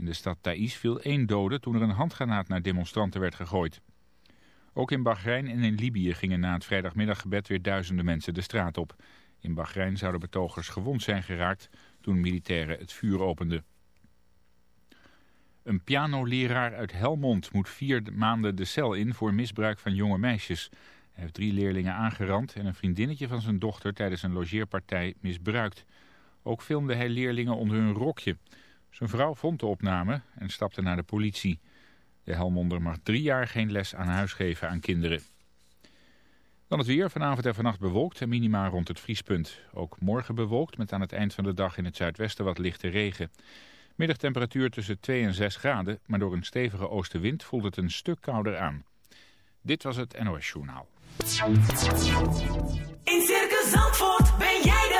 In de stad Thais viel één dode toen er een handgranaat naar demonstranten werd gegooid. Ook in Bahrein en in Libië gingen na het vrijdagmiddaggebed weer duizenden mensen de straat op. In Bahrein zouden betogers gewond zijn geraakt toen militairen het vuur openden. Een pianoleraar uit Helmond moet vier maanden de cel in voor misbruik van jonge meisjes. Hij heeft drie leerlingen aangerand en een vriendinnetje van zijn dochter tijdens een logeerpartij misbruikt. Ook filmde hij leerlingen onder hun rokje. Zijn vrouw vond de opname en stapte naar de politie. De Helmonder mag drie jaar geen les aan huis geven aan kinderen. Dan het weer. Vanavond en vannacht bewolkt en minima rond het vriespunt. Ook morgen bewolkt met aan het eind van de dag in het zuidwesten wat lichte regen. Middagtemperatuur tussen 2 en 6 graden, maar door een stevige oostenwind voelt het een stuk kouder aan. Dit was het NOS Journaal. In Circus Zandvoort ben jij de.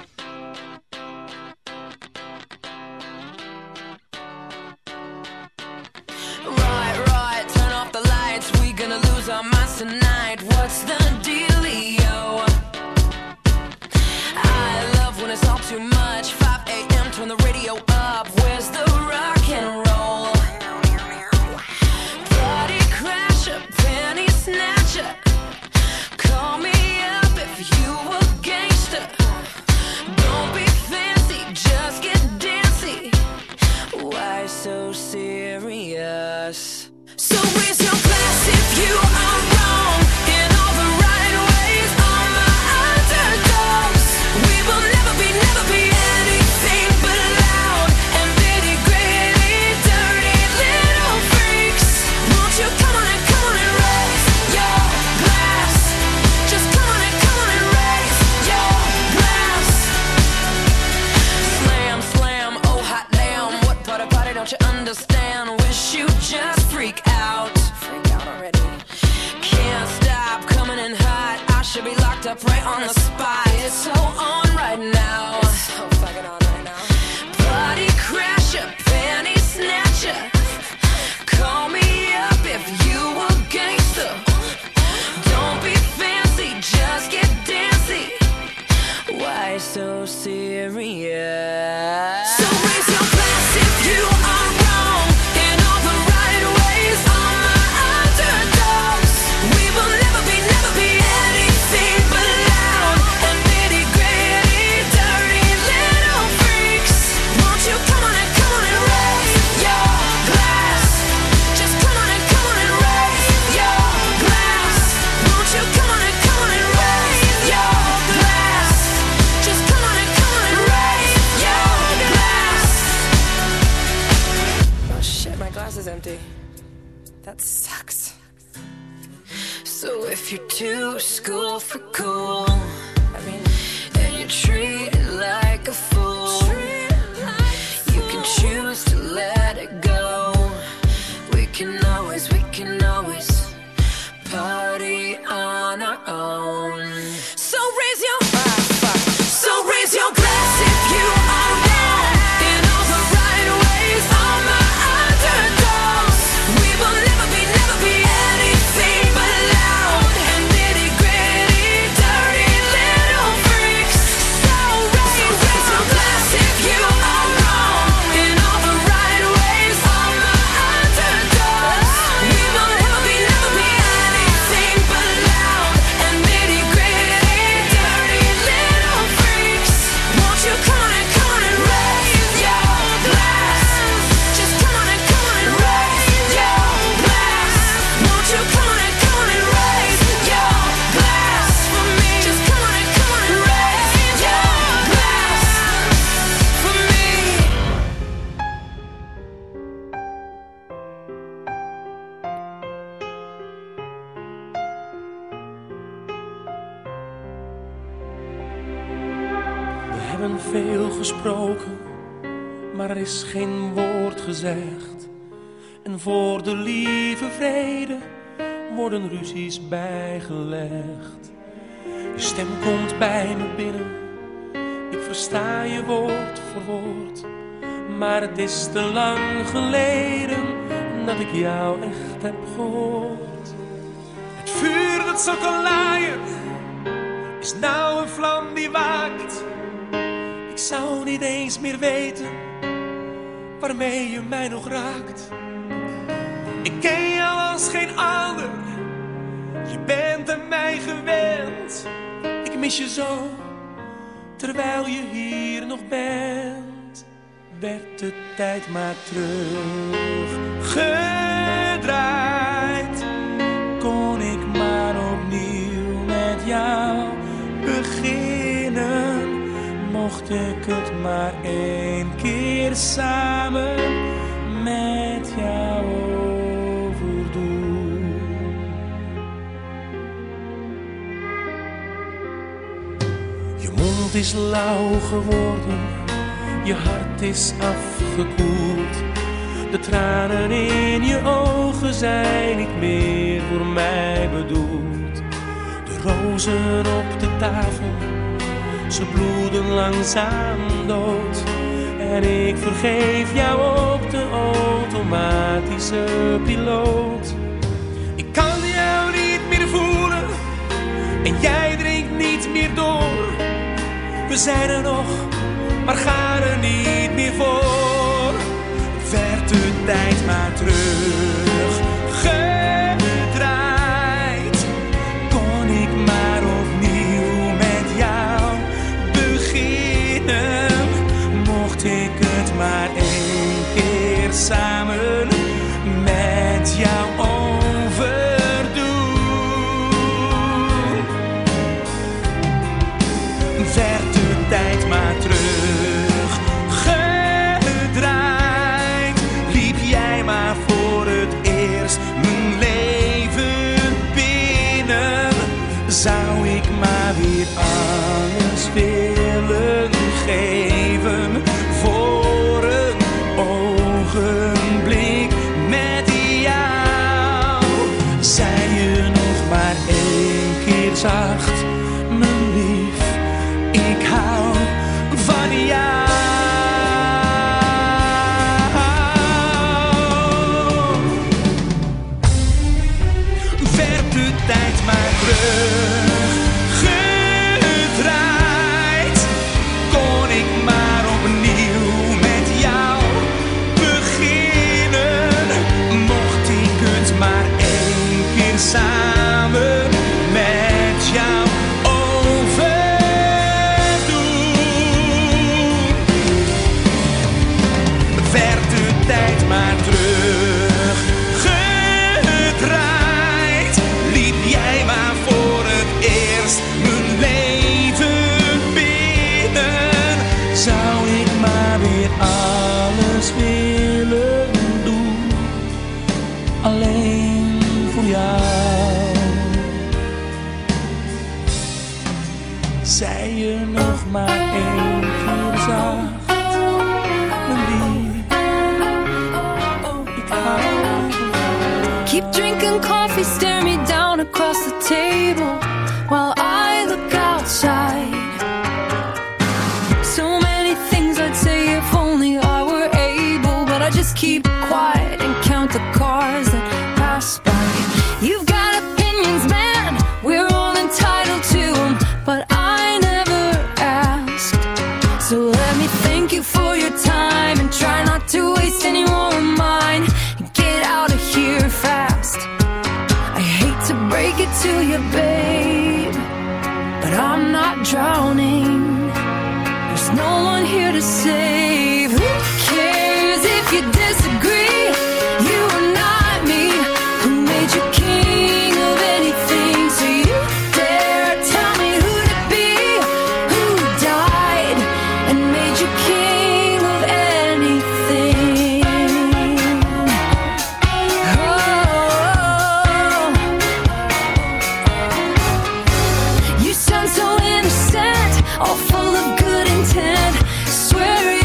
Freak out. Freak out already. Can't stop coming in hot. I should be locked up right on the spot. It's so on right now. for. Is geen woord gezegd. En voor de lieve vrede worden ruzies bijgelegd. Je stem komt bij me binnen, ik versta je woord voor woord. Maar het is te lang geleden dat ik jou echt heb gehoord. Het vuur dat zo kan laaien, is nou een vlam die waakt. Ik zou niet eens meer weten waarmee je mij nog raakt. Ik ken jou als geen ander, je bent aan mij gewend. Ik mis je zo, terwijl je hier nog bent. Werd de tijd maar teruggedraaid. Mocht ik het maar één keer samen met jou overdoen. Je mond is lauw geworden, je hart is afgekoeld. De tranen in je ogen zijn niet meer voor mij bedoeld. De rozen op de tafel, ze bloeden langzaam dood. En ik vergeef jou op de automatische piloot. Ik kan jou niet meer voelen en jij drinkt niet meer door. We zijn er nog, maar gaan er niet meer voor. Werd de tijd maar teruggedraaid. Keer keep good intent. Swear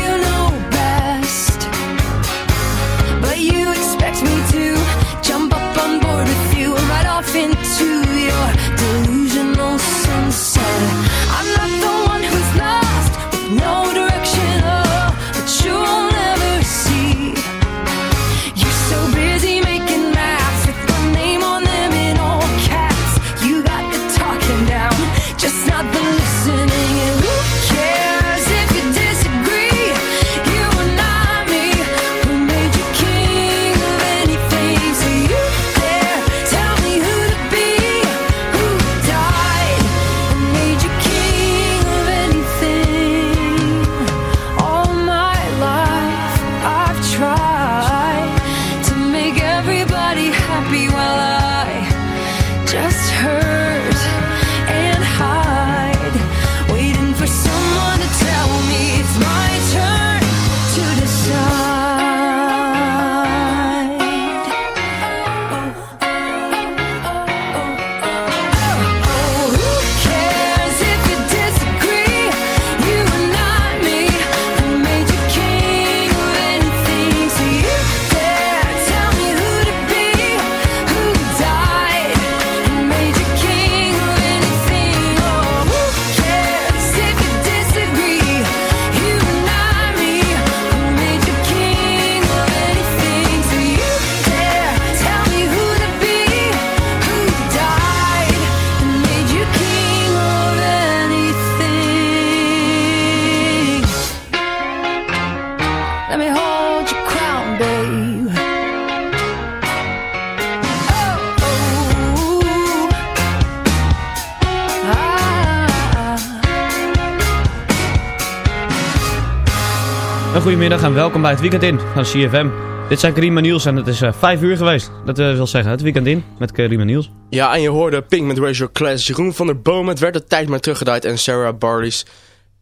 goedemiddag en welkom bij het weekend in van CFM. Dit zijn Karim en Niels en het is uh, uur geweest. Dat we wil zeggen, het weekend in met Karim en Niels. Ja, en je hoorde Pink met Class, Jeroen van der Boom, het werd de tijd maar teruggedraaid en Sarah Barley's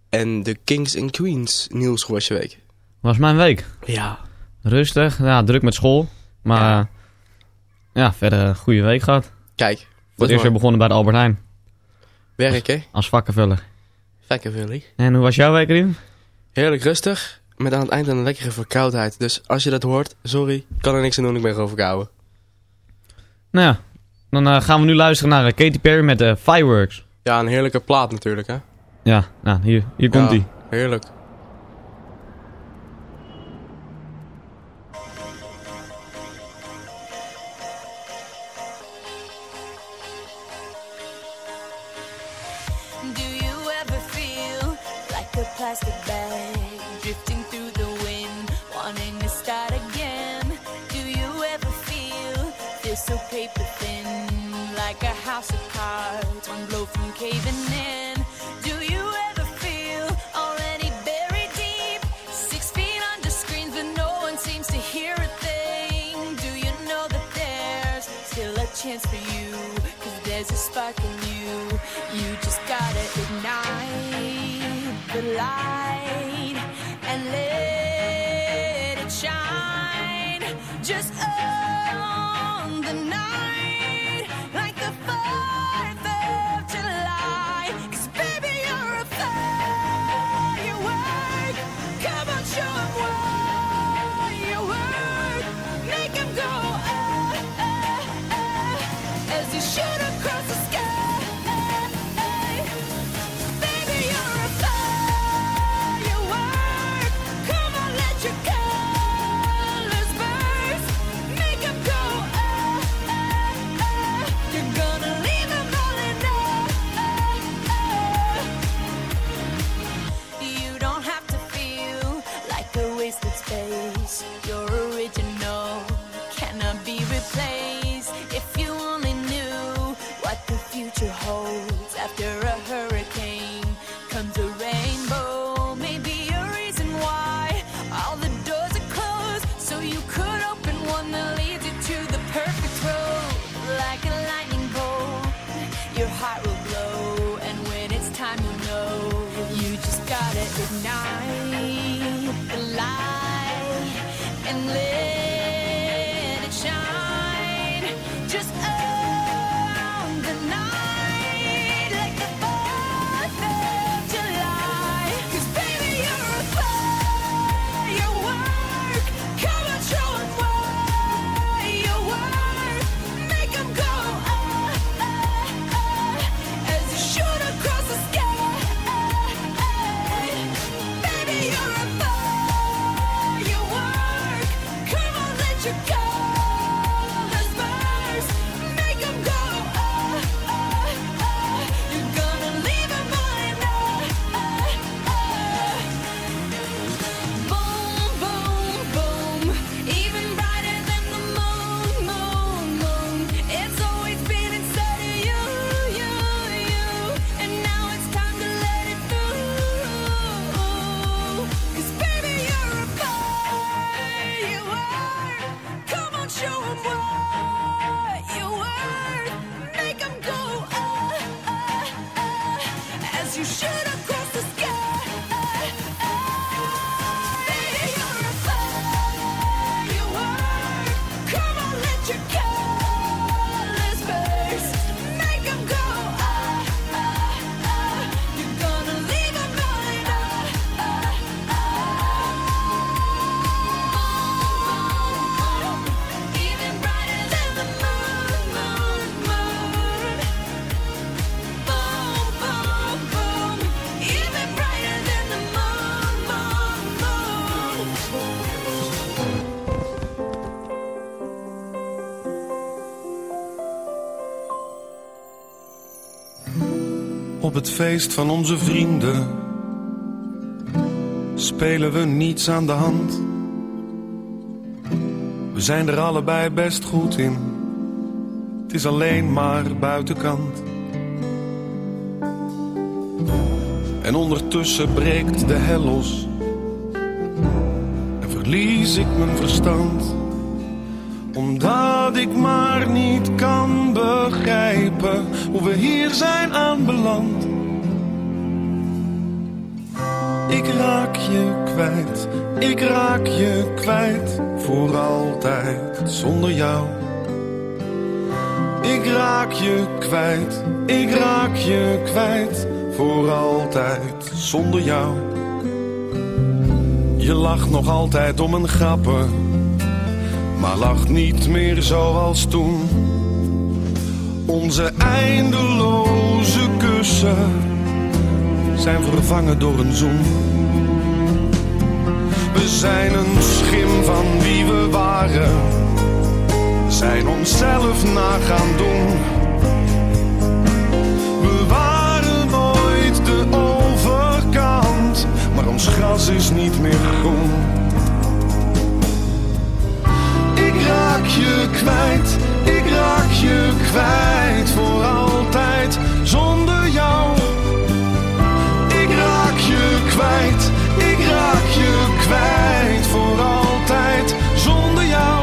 en de Kings and Queens. Niels, hoe was je week? was mijn week? Ja. Rustig, ja, druk met school, maar ja, eh, ja verder goede week gehad. Kijk. Voor het eerst weer begonnen bij de Albert Heijn. Werk, hè? Als, als vakkenvuller. Vakkenvuller. En hoe was jouw week, Karim? Heerlijk rustig met aan het einde een lekkere verkoudheid. Dus als je dat hoort, sorry, kan er niks aan doen, ik ben gewoon verkouden. Nou ja, dan eh, gaan we nu luisteren naar eh, Katy Perry met de Fireworks. Ja, een heerlijke plaat natuurlijk, hè? Ja, nou, hier, hier komt hij. Heerlijk. alive. Op het feest van onze vrienden spelen we niets aan de hand. We zijn er allebei best goed in. Het is alleen maar buitenkant. En ondertussen breekt de hel los. En verlies ik mijn verstand. Omdat ik maar niet kan begrijpen hoe we hier zijn aanbeland. Raak je kwijt, ik raak je kwijt voor altijd zonder jou. Ik raak je kwijt, ik raak je kwijt voor altijd zonder jou. Je lacht nog altijd om een grappen, maar lacht niet meer zoals toen. Onze eindeloze kussen zijn vervangen door een zoen. We zijn een schim van wie we waren, zijn onszelf na gaan doen. We waren nooit de overkant, maar ons gras is niet meer groen. Ik raak je kwijt, ik raak je kwijt voor altijd zonder jou. Ik raak je kwijt, ik raak je kwijt voor altijd zonder jou.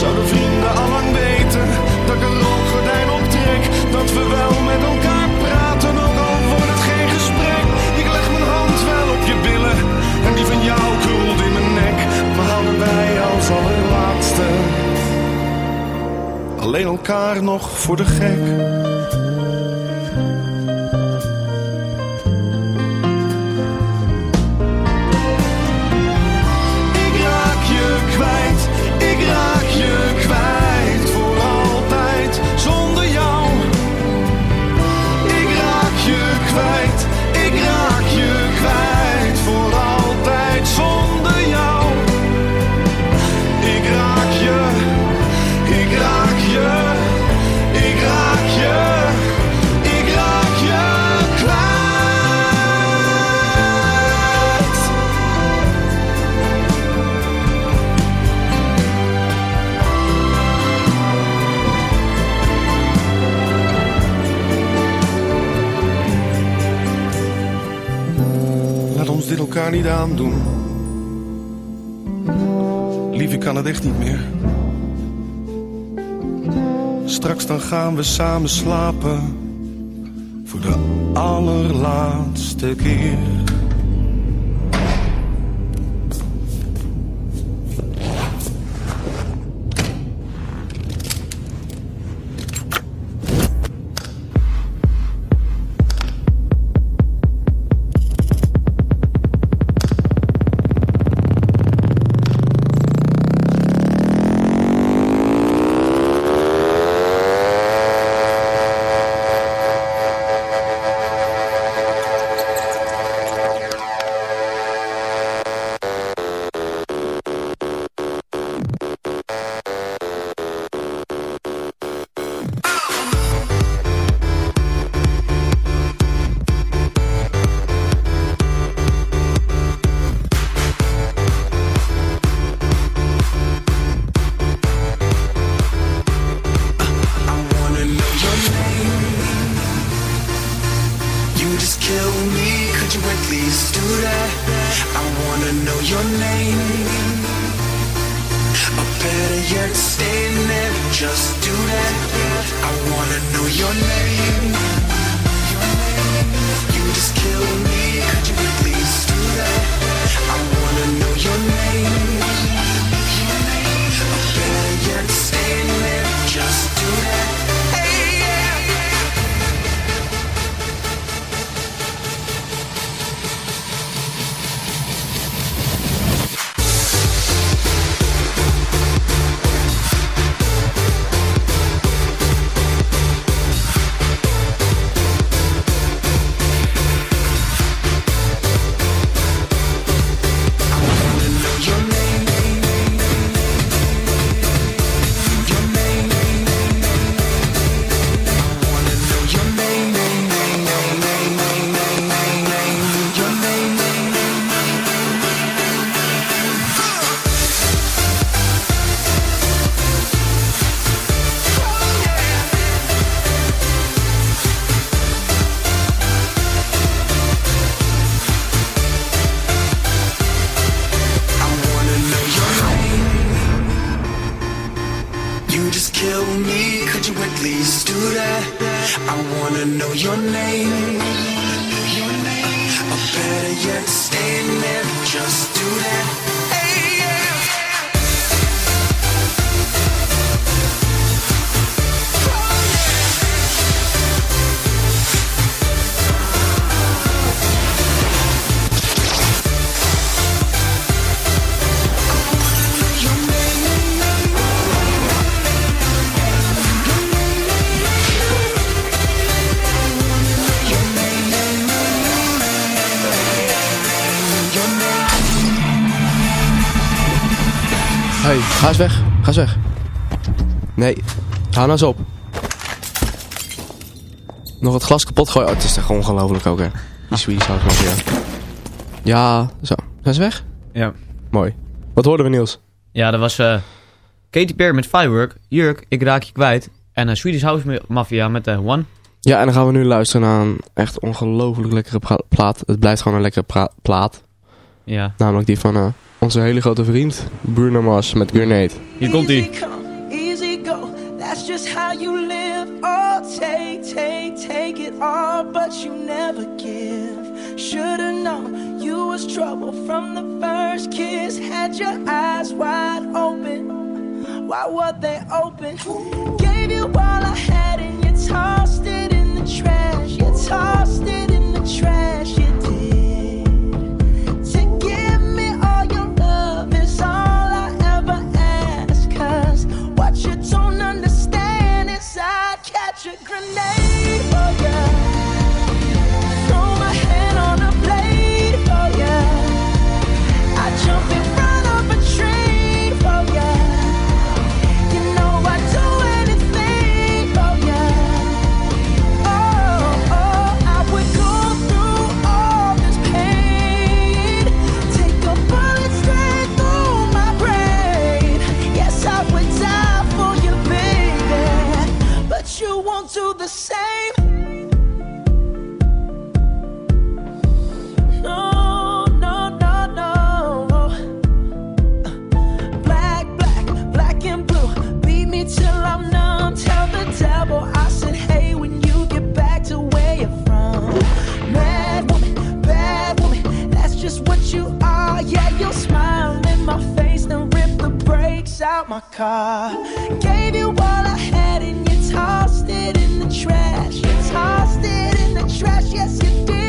Zouden vrienden allang weten dat ik een rookgordijn optrek, dat we wel met elkaar praten, ook al wordt het geen gesprek. Ik leg mijn hand wel op je billen en die van jou krult in mijn nek. We hadden wij als allerlaatste alleen elkaar nog voor de gek. Elkaar niet aandoen. Lief, ik kan het echt niet meer. Straks dan gaan we samen slapen. Voor de allerlaatste keer. Ga eens weg. Ga eens weg. Nee, hou nou eens op. Nog het glas kapot gooien. Oh, het is echt ongelooflijk ook, hè. Die Swedish House Mafia. Ja, zo. Zijn ze weg? Ja. Mooi. Wat hoorden we, Niels? Ja, dat was eh Katy Perry met Firework. Jurk, ik raak je kwijt. En uh, Swedish House Mafia met de One. Ja, en dan gaan we nu luisteren naar een echt ongelooflijk lekkere plaat. Het blijft gewoon een lekkere plaat. Ja. Namelijk die van eh, onze hele grote vriend Bruno Mars met Grenade. Hier komt ie. Easy easy go. That's just how you live. Oh, take, take, take it all, but you never give. Should've known you was trouble from the first kiss. Had your eyes wide open. Why were they open? Gave you all I had and you tossed it in the trash. You tossed it in the trash. Just what you are. Yeah, you'll smile in my face, then rip the brakes out my car. Gave you all I had and you tossed it in the trash. You tossed it in the trash, yes, you did.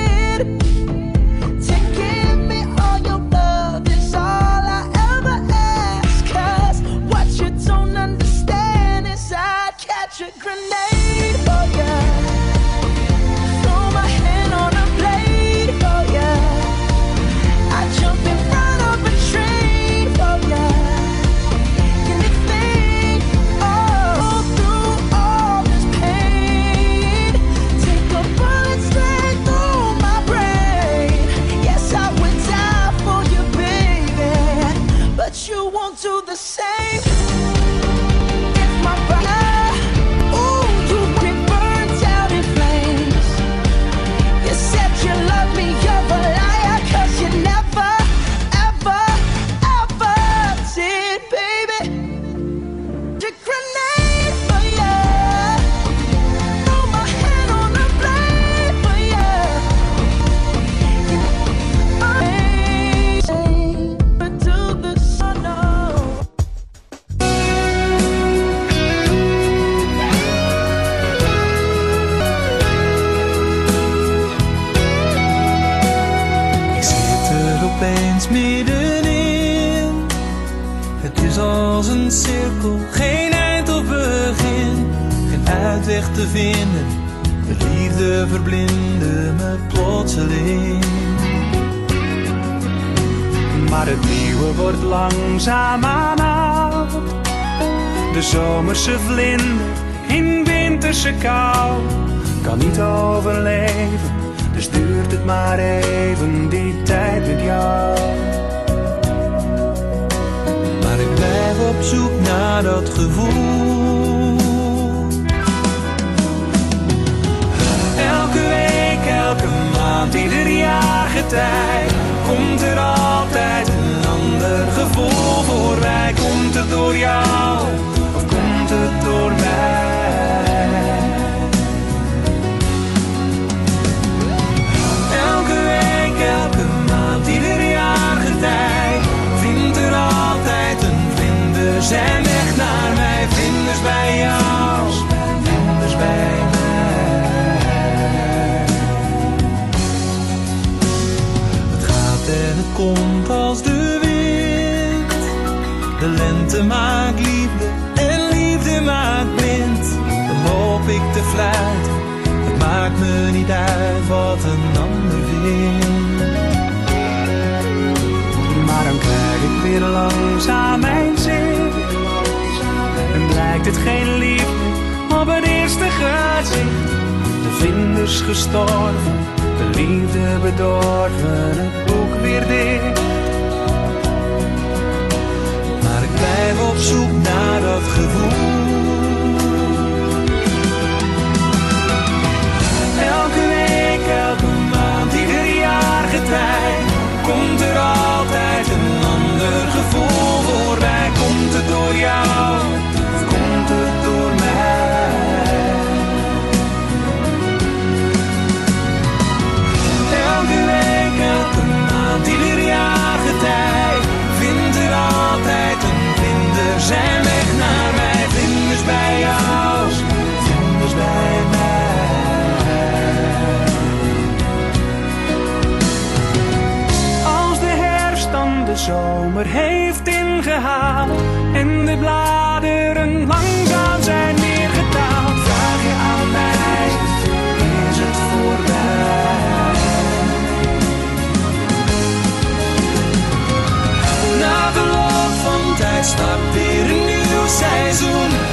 Te de liefde verblindde me plotseling. Maar het nieuwe wordt langzaamaan oud. De zomerse vlinder in winterse kou kan niet overleven. Dus duurt het maar even die tijd met jou. Maar ik blijf op zoek naar dat gevoel. Elke week, elke maand, ieder jaargetij komt er altijd een ander gevoel voorbij. Komt het door jou of komt het door mij? Elke week, elke maand, ieder jaargetij vindt er altijd een vlinders zijn weg naar mij, vlinders bij jou. komt als de wind. De lente maakt liefde en liefde maakt blind. Dan hoop ik te fluiten, het maakt me niet uit wat een ander vindt. Maar dan krijg ik weer langzaam mijn zin. En blijkt het geen liefde maar het eerste gezicht. De vinders gestorven, de liefde bedorven, maar ik blijf op zoek naar dat gevoel. Elke week, elke maand, ieder jaar getij Komt er altijd een ander gevoel voorbij. Komt het door jou, zomer heeft ingehaald en de bladeren langzaam zijn neergetaald, vraag je aan mij: is het voorbij? Na verloop van tijd start weer een nieuw seizoen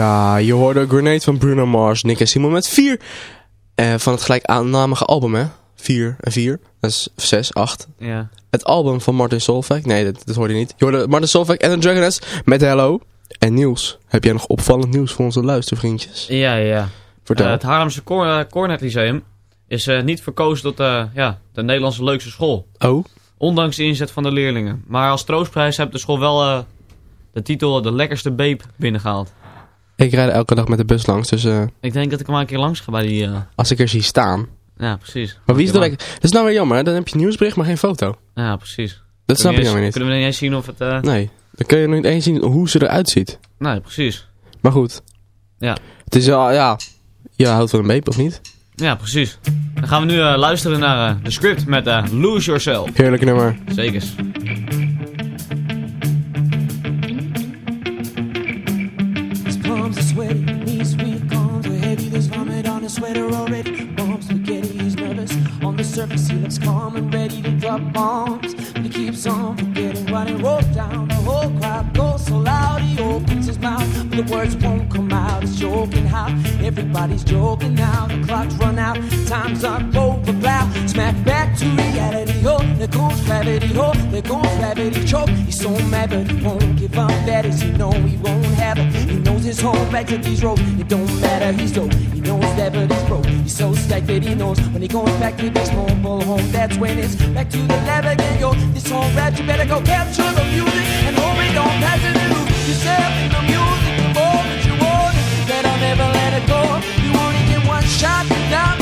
Ja, je hoorde Grenade van Bruno Mars, Nick en Simon met 4 eh, van het gelijkaanamige album, hè? 4 en 4, dat is 6, 8. Ja. Het album van Martin Solveig, nee, dat, dat hoorde je niet. Je hoorde Martin Solveig en de Dragonets met Hello. En Niels, heb jij nog opvallend nieuws voor onze luistervriendjes? Ja, ja. Vertel. Eh, het Haarlemse Cor eh, Cornet Lyceum is eh, niet verkozen tot ja, de Nederlandse leukste school. Oh? Ondanks de inzet van de leerlingen. Maar als troostprijs heeft de school wel de titel de lekkerste beep binnengehaald. Ik rijd elke dag met de bus langs, dus eh, Ik denk dat ik maar een keer langs ga bij die... eh, als ik er zie staan. ja, precies. Maar wie is er? Dat is nou weer jammer, hè? Dan heb je nieuwsbericht, maar geen foto. Ja, precies. Dat snap ik nou weer eens- Kunnen we niet eens zien of het... eh, niet. Nee, dan kun je nog niet eens zien hoe ze eruit ziet. Nee, precies. Maar goed. Ja. Het is wel, ja... Je houdt van een beep, of niet? Ja, precies. Dan gaan we nu luisteren naar de script met Lose Yourself. Heerlijk nummer. Zekers. His sweater already. Bombs spaghetti, he's nervous. On the surface, he looks calm and ready to drop bombs. But he keeps on forgetting what he wrote down. The whole crowd goes so loud, he opens his mouth, but the words won't come out. He's joking how everybody's joking now. The clock's run out, time's up over plow. Smack back to reality, oh, there goes gravity, oh, there goes gravity. Choke, he's so mad, but he won't give up. That is, he know he won't have it. Knows his whole back to these roads. It don't matter, he's dope. He knows that, but he's broke. He's so stacked that he knows when he goes back to this mobile home. That's when it's back to the lab again, yo. This whole rap, you better go capture the music and hold it, don't pass it and lose yourself in the music. The more that you want it, better never let it go. You only get one shot, now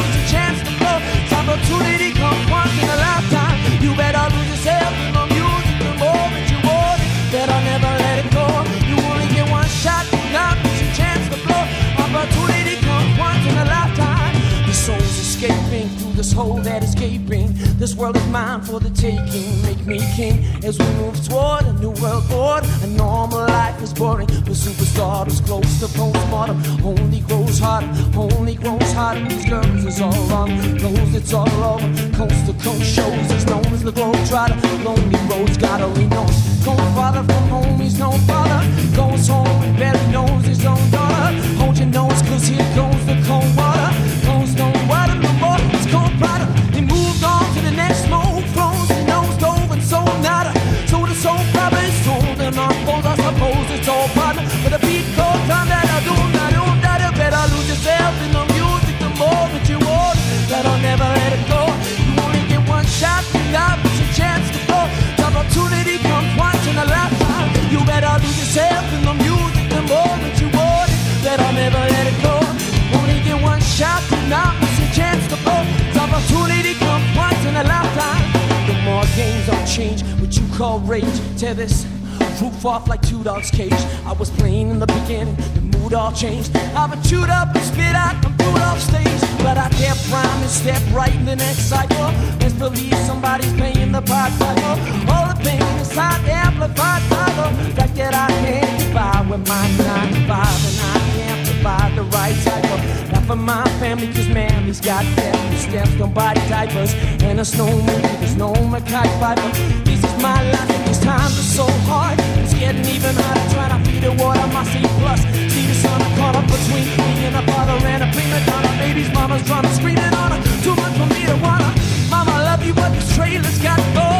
this hole that is gaping. This world is mine for the taking. Make me king as we move toward a new world order. A normal life is boring, but superstardom close to postmortem. Only grows harder, only grows harder. These girls is all wrong, clothes it's all over. Coast to coast shows, he's known as the globe trotter. Lonely roads, God only knows. Going farther from home, he's no father. Goes home and barely knows his own daughter. Hold your nose, cause here goes the cold water. Goes no water no it's cold. He moved on to the next smoke, nose dove and so nada. So the soul probably foes, I suppose it's all the on that I do, that do, that you better lose yourself in the music. The more that you want, better never let it go. You only get one shot, it's a chance to opportunity comes once in a lifetime. You better lose yourself in the music. The more that you want it, better never let it go. Only get one shot, now change, what you call rage. Tear this roof off like two dogs' cage. I was playing in the beginning, the mood all changed. I've been chewed up and spit out and booed off stage. But I can't rhyme and step right in the next cycle. Let's believe somebody's paying the pipe cycle. All the pain inside amplified by the fact that I can't by with my nine to five and I provide the right type of not for my family, cause mammy's got family stamps, don't buy diapers, and a snowman, there's no Mackay Piper. This is my life, and these times are so hard. It's getting even harder trying to feed the water, my C plus. See the sun caught up between me and a father and a prima donna. Baby's mama's drama screaming on her, too much for me to wanna. Mama, I love you, but this trailer's got to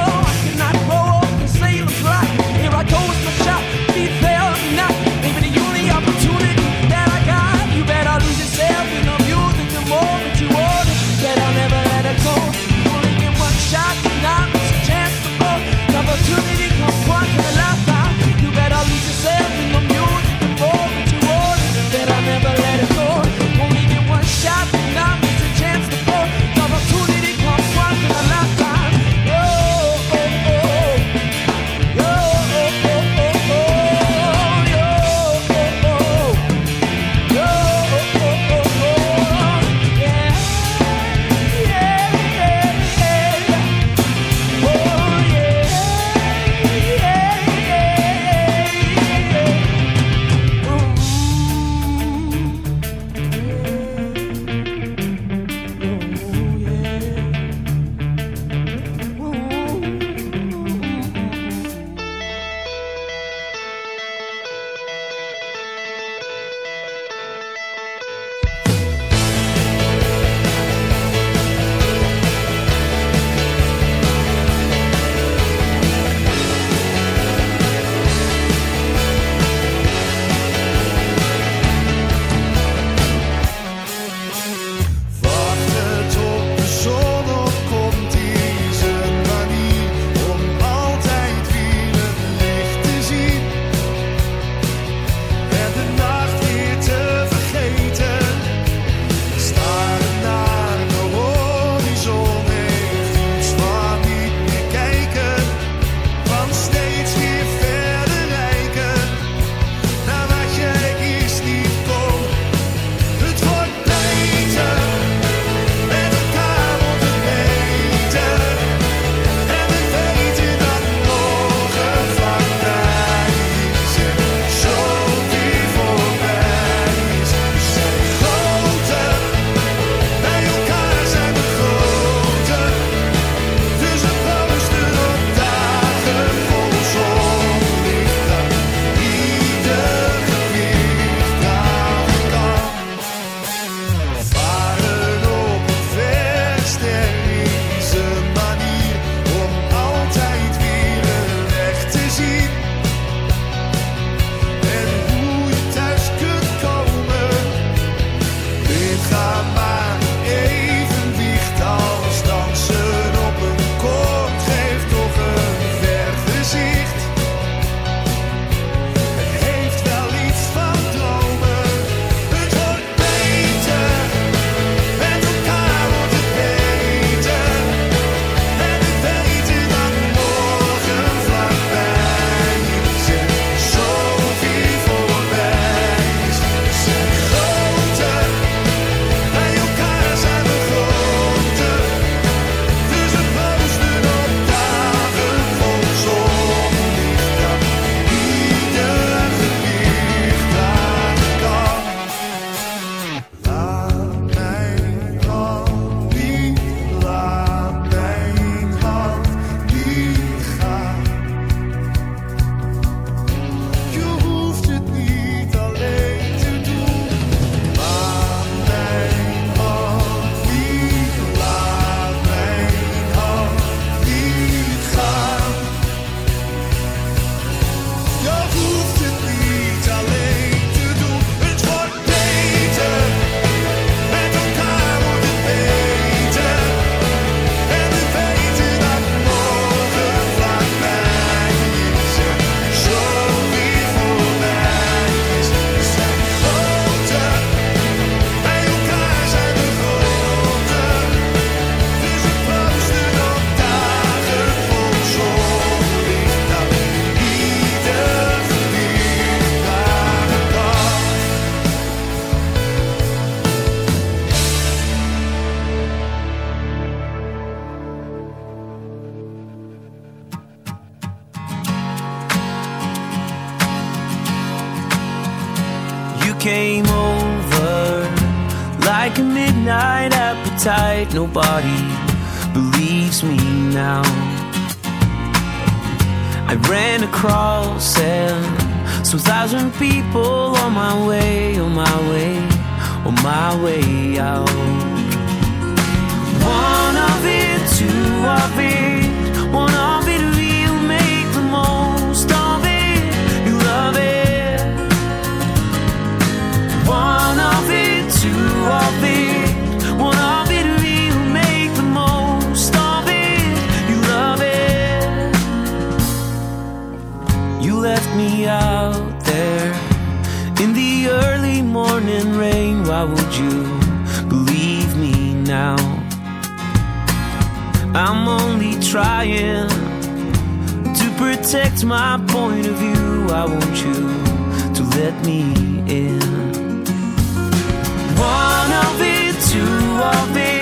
nobody believes me now. I ran across and some thousand people on my way, on my way, on my way out. One of it, two of it. out there in the early morning rain. Why would you believe me now? I'm only trying to protect my point of view. I want you to let me in. One of it, two of it.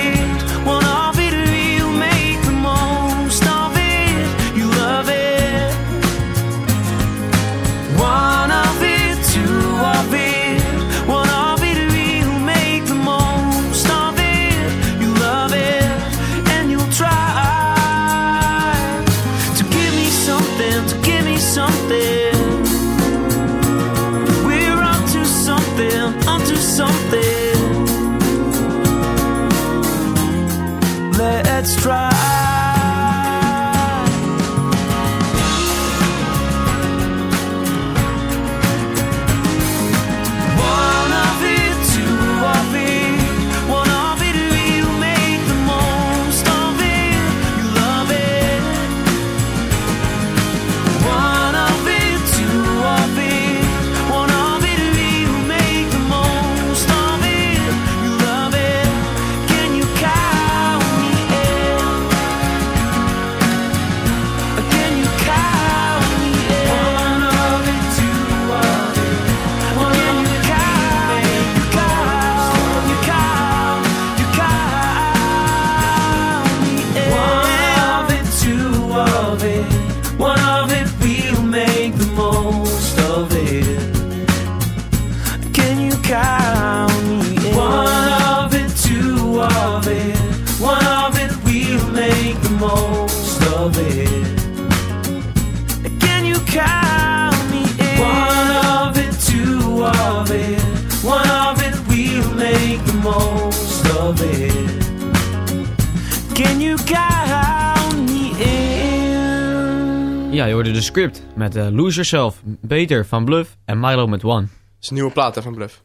Script met eh, Lose Yourself, Beter van Bluff en Milo met One. Dat is een nieuwe plaat hè, van Bluff.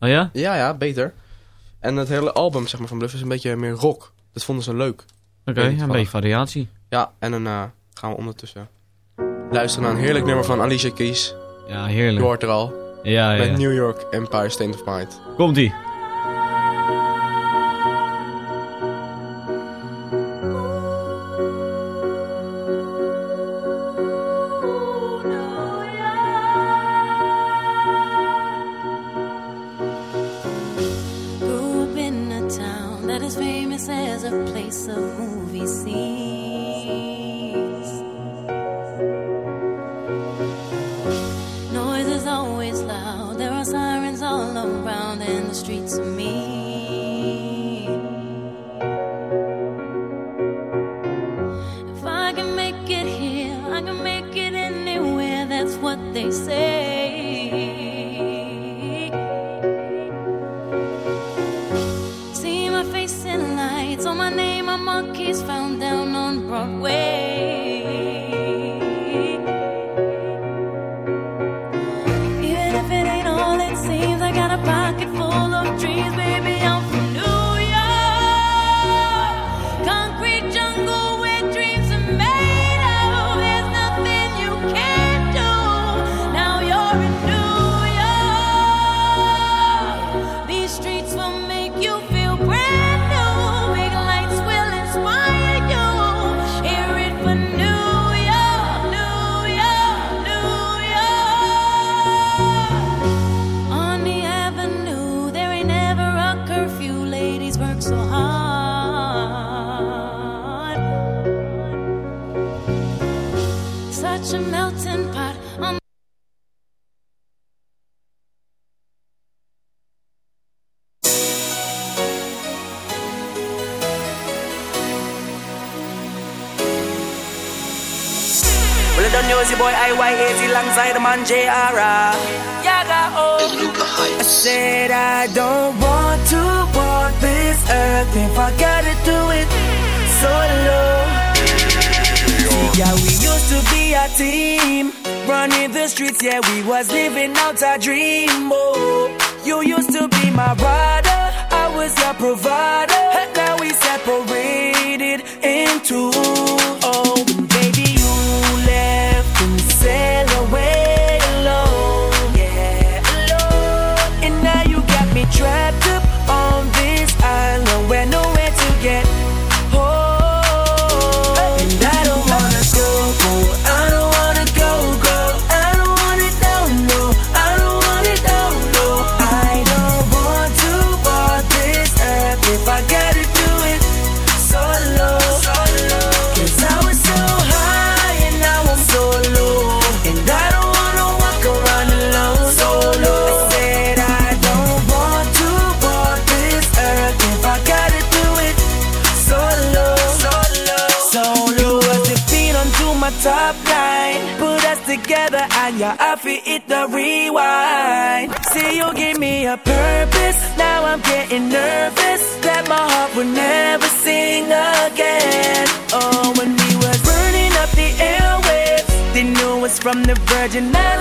Oh ja? Ja, ja, Beter. En het hele album zeg maar, van Bluff is een beetje meer rock. Dat vonden ze leuk. Oké, een beetje variatie. Ja, en dan eh, gaan we ondertussen luisteren naar een heerlijk nummer van Alicia Keys. Ja, heerlijk. Je hoort er al. Ja, ja. Met New York Empire State of Mind. Komt-ie. on Yaga, oh. I said I don't want to walk this earth if I gotta do it solo. Yeah, we used to be a team, running the streets. Yeah, we was living out our dream. Oh, you used to be my rider, I was your provider. Now we separated into. you now.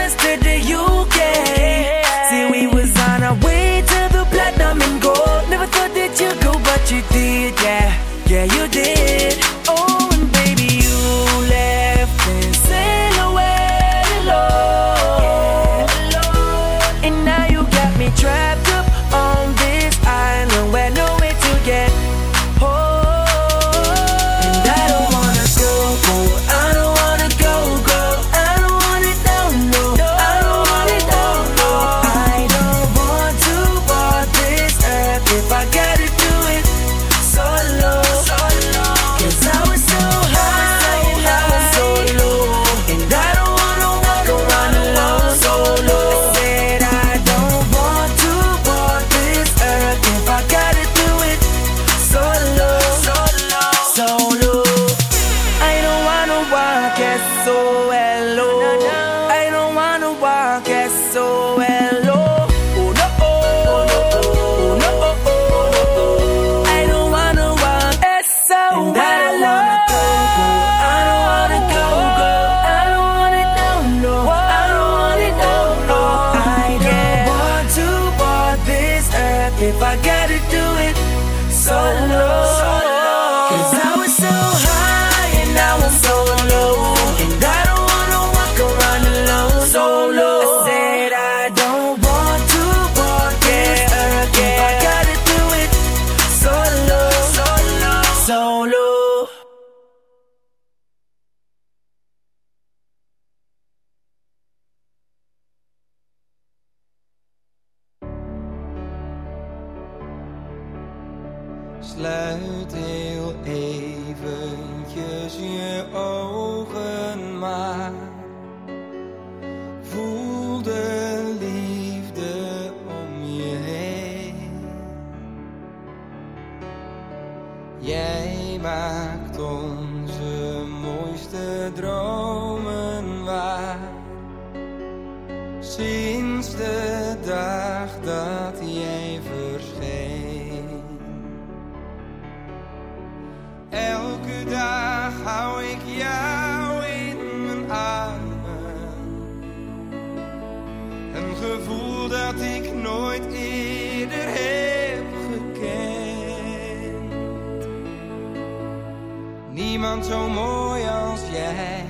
Niemand zo mooi als jij.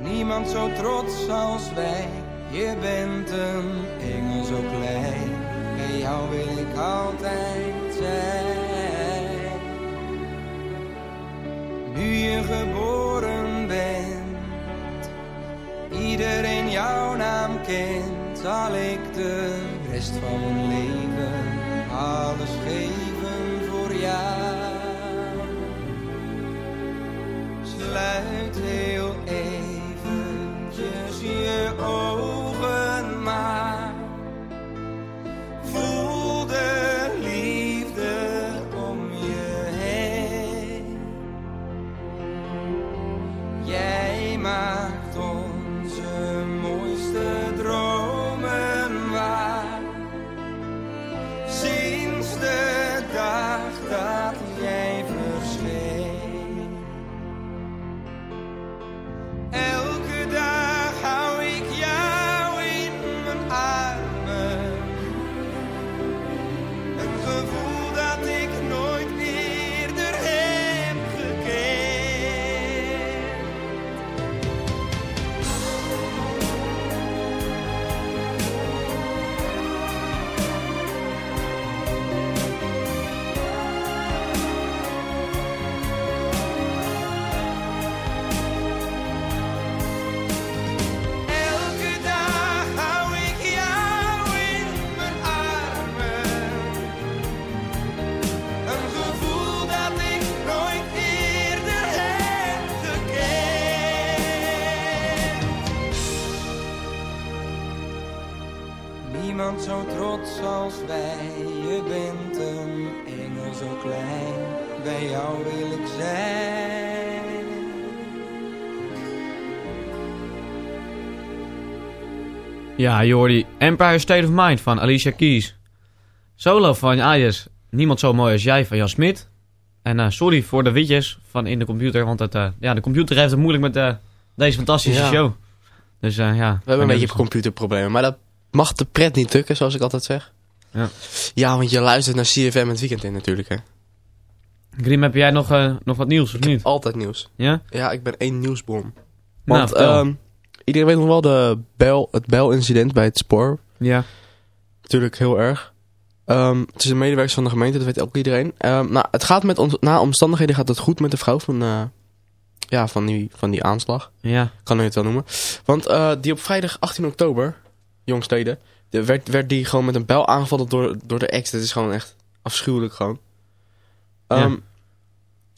Niemand zo trots als wij. Je bent een engel zo klein. Bij jou wil ik altijd zijn. Nu je geboren bent. Iedereen jouw naam kent. Zal ik de rest van mijn leven alles geven voor jou. like tail. Niemand zo trots als wij. Je bent een engel zo klein, bij jou wil ik zijn. Ja, Jordi. Empire State of Mind van Alicia Keys. Solo van Ayes. Niemand zo mooi als jij van Jan Smit. En eh, sorry voor de witjes van in de computer. Want het, eh, ja, de computer heeft het moeilijk met eh, deze fantastische Ja. show. Dus ja. We hebben een beetje computerproblemen, maar dat mag de pret niet tukken, zoals ik altijd zeg. Ja. Ja, want je luistert naar CFM het weekend in natuurlijk, hè. Grim, heb jij nog, eh, nog wat nieuws of niet? Altijd nieuws. Ja? Ja, ik ben één nieuwsbom. Nou, Want ehm, iedereen weet nog wel de bel, het belincident bij het spoor. Ja. Natuurlijk heel erg. Ehm, het is een medewerker van de gemeente, dat weet ook iedereen. Ehm, nou, het gaat met ons, na omstandigheden gaat het goed met de vrouw van, eh, ja, van, die, van die aanslag. Ja. Kan je het wel noemen. Want eh, die op vrijdag 18 oktober, jongsteden, de, werd, werd die gewoon met een bel aangevallen door, door de ex. Dat is gewoon echt afschuwelijk gewoon. Ehm, Ja.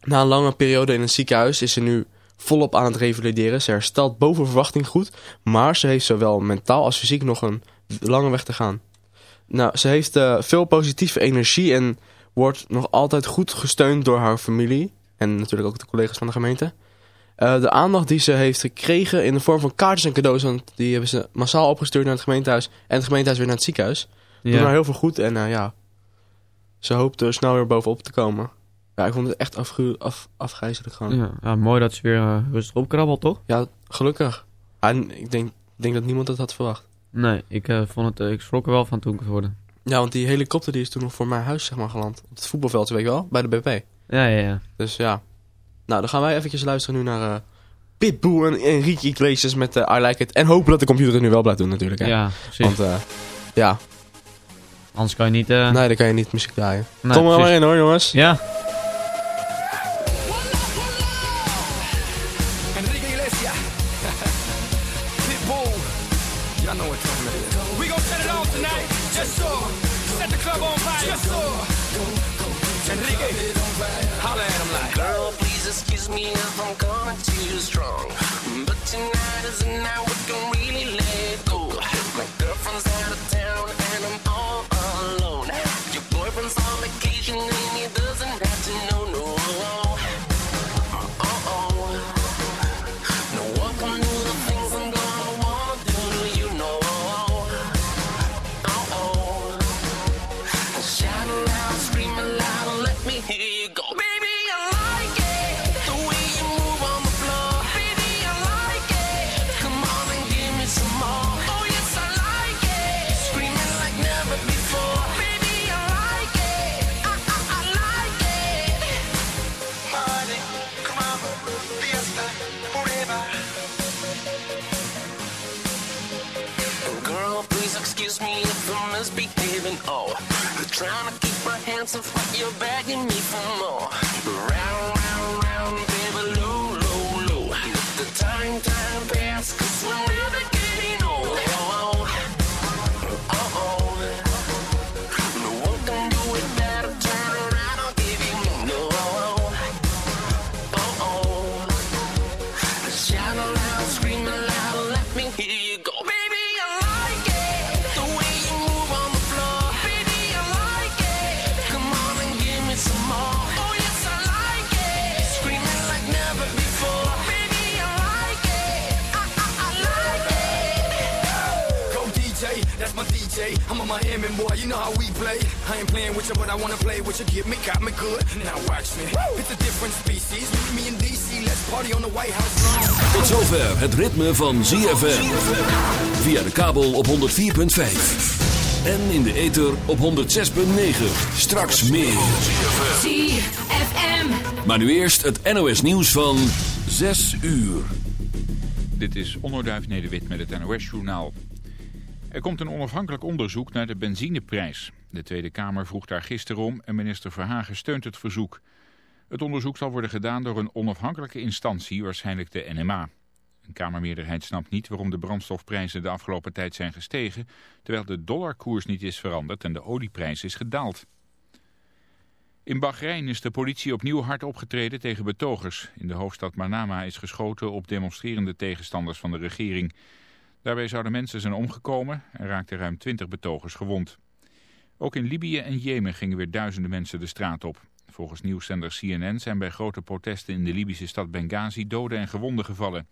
Na een lange periode in een ziekenhuis is ze nu volop aan het revalideren. Ze herstelt boven verwachting goed, maar ze heeft zowel mentaal als fysiek nog een lange weg te gaan. Nou, ze heeft eh, veel positieve energie en wordt nog altijd goed gesteund door haar familie. En natuurlijk ook de collega's van de gemeente. Eh, de aandacht die ze heeft gekregen in de vorm van kaartjes en cadeaus, want die hebben ze massaal opgestuurd naar het gemeentehuis. En het gemeentehuis weer naar het ziekenhuis. Ja. Doet haar heel veel goed en eh, ja, ze hoopt er snel weer bovenop te komen. Ja, ik vond het echt af, afgrijzelijk gewoon. Ja, ja, mooi dat ze weer eh, rustig opkrabbelt, toch? Ja, gelukkig. En ik denk, denk dat niemand dat had verwacht. Nee, ik, vond het, ik schrok er wel van toen ik het hoorde. Ja, want die helikopter die is toen nog voor mijn huis zeg maar geland. Op het voetbalveld, weet je wel, bij de BP. Ja, ja, ja. Dus ja. Nou, dan gaan wij eventjes luisteren nu naar eh Pitbull en Enrique Iglesias met eh, I Like It. En hopen dat de computer het nu wel blijft doen natuurlijk. Hè? Ja, precies. Want eh, ja, Anders kan je niet... nee, dan kan je niet muziek draaien. Nee, Kom er maar in hoor, jongens. Ja. My DJ. I'm a Miami boy, you know how we play. I ain't playing with you, but I wanna play with you. Get me, got me good. Now watch me. It's a different species. Meet me in DC, let's party on the White House lawn. Tot zover het ritme van ZFM. Via de kabel op 104.5. En in de ether op 106.9. Straks meer. ZFM. Maar nu eerst het NOS nieuws van 6 uur. Dit is Onderduif Nederwit met het NOS-journaal. Er komt een onafhankelijk onderzoek naar de benzineprijs. De Tweede Kamer vroeg daar gisteren om en minister Verhagen steunt het verzoek. Het onderzoek zal worden gedaan door een onafhankelijke instantie, waarschijnlijk de NMA. Een Kamermeerderheid snapt niet waarom de brandstofprijzen de afgelopen tijd zijn gestegen, terwijl de dollarkoers niet is veranderd en de olieprijs is gedaald. In Bahrein is de politie opnieuw hard opgetreden tegen betogers. In de hoofdstad Manama is geschoten op demonstrerende tegenstanders van de regering. Daarbij zouden mensen zijn omgekomen en raakten ruim 20 betogers gewond. Ook in Libië en Jemen gingen weer duizenden mensen de straat op. Volgens nieuwszender CNN zijn bij grote protesten in de Libische stad Benghazi doden en gewonden gevallen.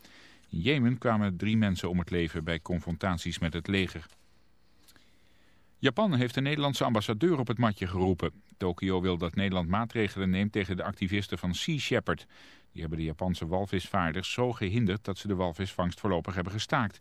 In Jemen kwamen drie mensen om het leven bij confrontaties met het leger. Japan heeft de Nederlandse ambassadeur op het matje geroepen. Tokio wil dat Nederland maatregelen neemt tegen de activisten van Sea Shepherd. Die hebben de Japanse walvisvaarders zo gehinderd dat ze de walvisvangst voorlopig hebben gestaakt.